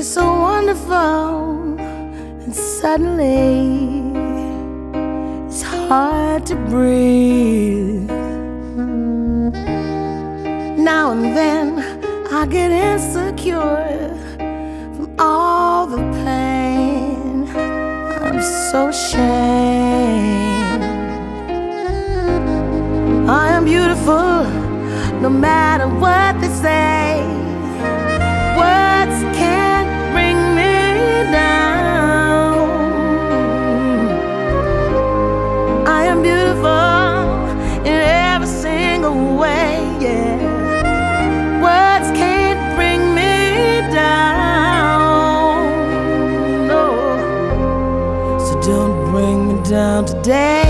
is so wonderful, and suddenly it's hard to breathe. Now and then I get insecure from all the pain. I'm so ashamed. I am beautiful no matter what they say. Don't bring me down today.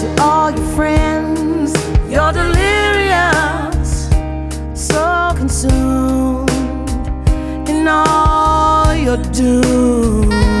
To all your friends, you're delirious, so consumed in all your doom.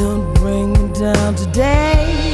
don't bring me down today.